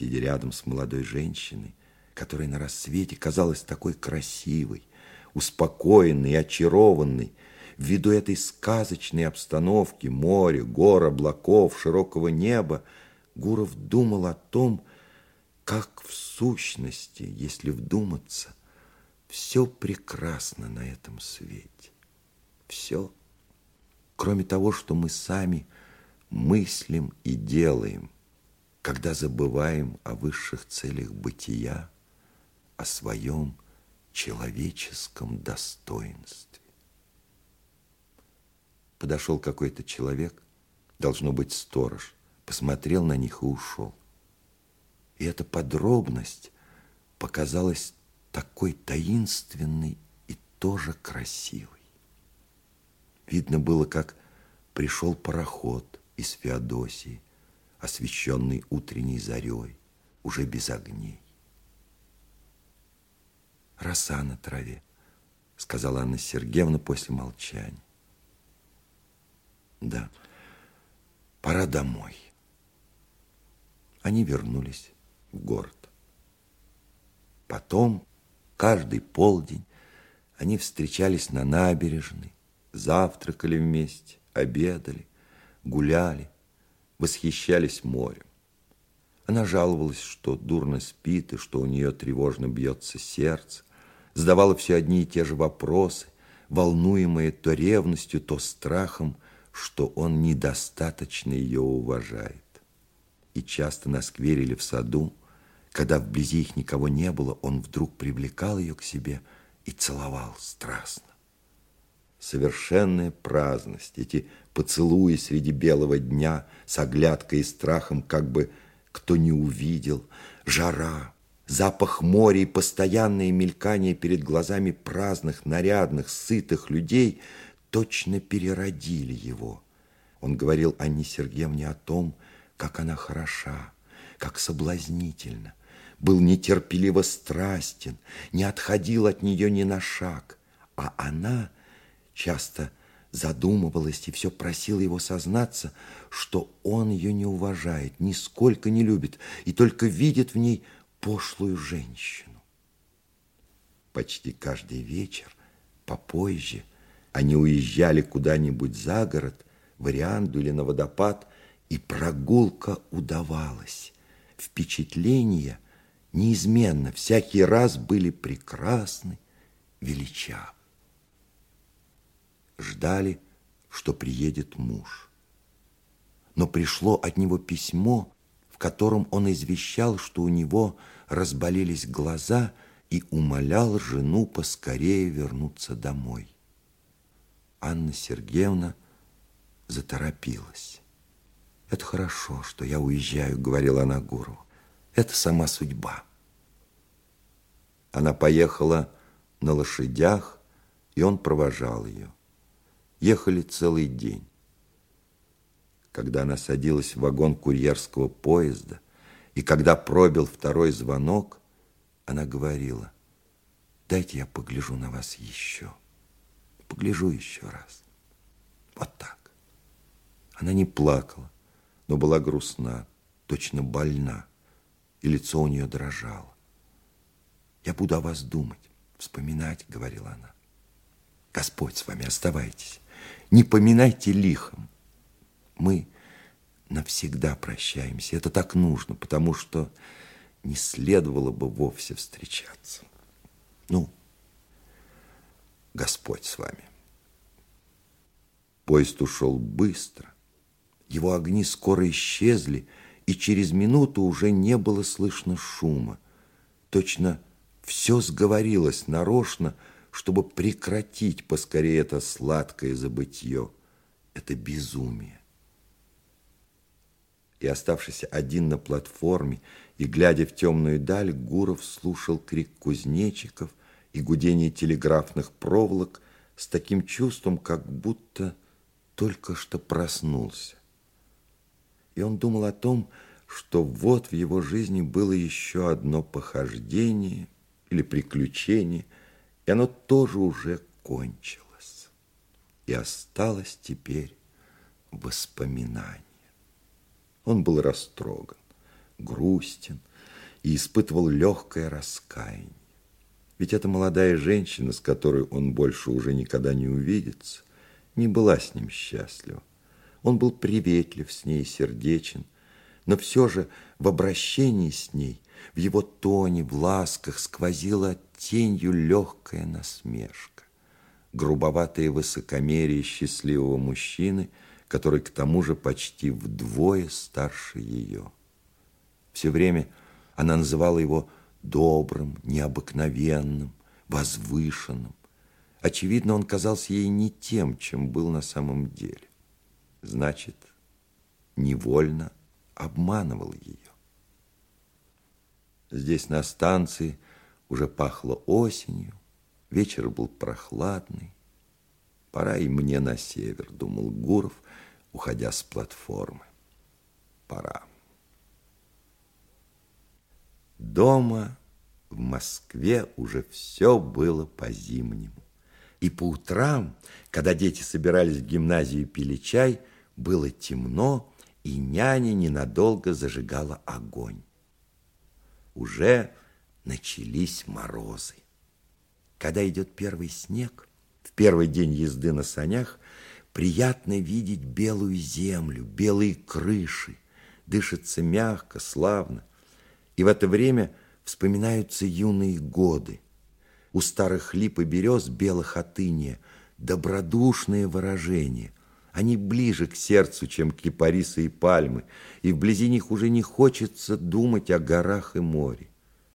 сидя рядом с молодой женщиной, которая на рассвете казалась такой красивой, успокоенной и очарованной, ввиду этой сказочной обстановки, моря, гор, облаков, широкого неба, Гуров думал о том, как в сущности, если вдуматься, все прекрасно на этом свете. Все, кроме того, что мы сами мыслим и делаем, когда забываем о высших целях бытия, о своем человеческом достоинстве. Подошел какой-то человек, должно быть сторож, посмотрел на них и ушел. И эта подробность показалась такой таинственной и тоже красивой. Видно было, как пришел пароход из Феодосии, освещенный утренней зарей, уже без огней. «Роса на траве», — сказала Анна Сергеевна после молчания. «Да, пора домой». Они вернулись в город. Потом, каждый полдень, они встречались на набережной, завтракали вместе, обедали, гуляли, восхищались морем. Она жаловалась, что дурно спит и что у нее тревожно бьется сердце, задавала все одни и те же вопросы, волнуемые то ревностью, то страхом, что он недостаточно ее уважает и часто на сквере или в саду, когда вблизи их никого не было, он вдруг привлекал ее к себе и целовал страстно. Совершенная праздность, эти поцелуи среди белого дня с оглядкой и страхом, как бы кто не увидел, жара, запах моря и постоянное мелькание перед глазами праздных, нарядных, сытых людей точно переродили его. Он говорил Анне Сергеевне о том, как она хороша, как соблазнительна, был нетерпеливо страстен, не отходил от нее ни на шаг, а она часто задумывалась и все просила его сознаться, что он ее не уважает, нисколько не любит и только видит в ней пошлую женщину. Почти каждый вечер, попозже, они уезжали куда-нибудь за город, в Орианду или на водопад, и прогулка удавалась. Впечатления неизменно всякий раз были прекрасны, величавы. Ждали, что приедет муж. Но пришло от него письмо, в котором он извещал, что у него разболелись глаза и умолял жену поскорее вернуться домой. Анна Сергеевна заторопилась. «Это хорошо, что я уезжаю», — говорила она Гуру. «Это сама судьба». Она поехала на лошадях, и он провожал ее. Ехали целый день. Когда она садилась в вагон курьерского поезда, и когда пробил второй звонок, она говорила, «Дайте я погляжу на вас еще, погляжу еще раз». Вот так. Она не плакала, но была грустна, точно больна, и лицо у нее дрожало. «Я буду о вас думать, вспоминать», — говорила она. «Господь с вами, оставайтесь, не поминайте лихом. Мы навсегда прощаемся, это так нужно, потому что не следовало бы вовсе встречаться. Ну, Господь с вами». Поезд ушел быстро, его огни скоро исчезли, и через минуту уже не было слышно шума. Точно все сговорилось нарочно, чтобы прекратить поскорее это сладкое забытье, это безумие. И оставшись один на платформе и глядя в темную даль, Гуров слушал крик кузнечиков и гудение телеграфных проволок с таким чувством, как будто только что проснулся. И он думал о том, что вот в его жизни было еще одно похождение или приключение, оно тоже уже кончилось. И осталось теперь воспоминание. Он был растроган, грустен, и испытывал легкое раскаяние. Ведь эта молодая женщина, с которой он больше уже никогда не увидится, не была с ним счастлива. Он был приветлив с ней, сердечен, но все же в обращении с ней, в его тоне, в ласках сквозила тенью легкая насмешка. Грубоватое высокомерие счастливого мужчины, который к тому же почти вдвое старше ее. Все время она называла его добрым, необыкновенным, возвышенным. Очевидно, он казался ей не тем, чем был на самом деле. Значит, невольно обманывал ее. Здесь на станции уже пахло осенью, вечер был прохладный. Пора и мне на север, думал Гуров, уходя с платформы. Пора. Дома в Москве уже все было по-зимнему. И по утрам, когда дети собирались в гимназию и пили чай, было темно, и няня ненадолго зажигала огонь. Уже начались морозы. Когда идет первый снег, в первый день езды на санях, приятно видеть белую землю, белые крыши, дышится мягко, славно. И в это время вспоминаются юные годы. У старых лип и берез белых отыния добродушное выражение – они ближе к сердцу, чем кипарисы и пальмы, и вблизи них уже не хочется думать о горах и море.